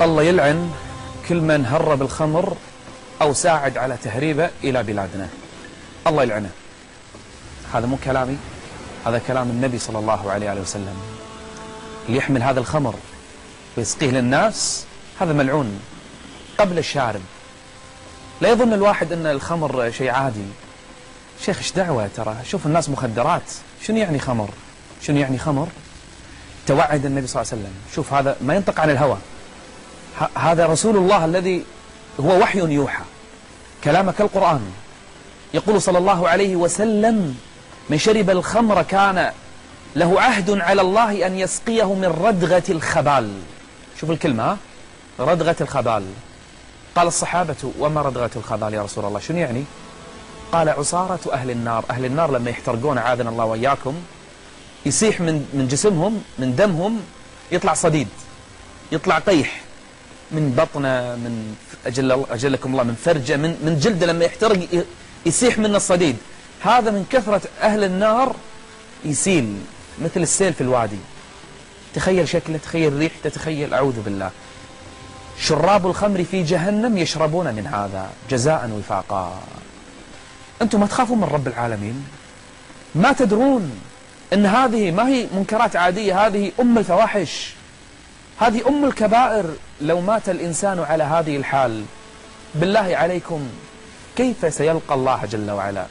الله يلعن كل من هرب الخمر أو ساعد على تهريبه إلى بلادنا. الله يلعنه. هذا مو كلامي هذا كلام النبي صلى الله عليه وسلم. اللي يحمل هذا الخمر ويسقيه للناس هذا ملعون قبل الشارب. لا يظن الواحد أن الخمر شيء عادي. شيخ إيش دعوة ترى؟ شوف الناس مخدرات. شنو يعني خمر؟ شنو يعني خمر؟ توعد النبي صلى الله عليه وسلم. شوف هذا ما ينطق عن الهوى. هذا رسول الله الذي هو وحي يوحى. كلامك كالقرآن يقول صلى الله عليه وسلم من شرب الخمر كان له عهد على الله أن يسقيه من ردغة الخبال. شوف الكلمة ردغة الخبال. قال الصحابة وما ردغة الخبال يا رسول الله؟ شنو يعني؟ قال عصارة أهل النار. أهل النار لما يحترقون عاذنا الله وإياكم يسيح من من جسمهم من دمهم يطلع صديد يطلع قيح من بطنه من أجل أجلكم الله من فرجة من من جلده لما يحترق يسيح منه الصديد. هذا من كثرة أهل النار يسيل مثل السيل في الوادي. تخيل شكله تخيل ريحته تخيل أعوذ بالله. شراب الخمر في جهنم يشربون من هذا جزاء وفاقا. أنتم ما تخافون من رب العالمين؟ ما تدرون أن هذه ما هي منكرات عادية هذه أم الفواحش. هذه أم الكبائر لو مات الإنسان على هذه الحال. بالله عليكم كيف سيلقى الله جل وعلا؟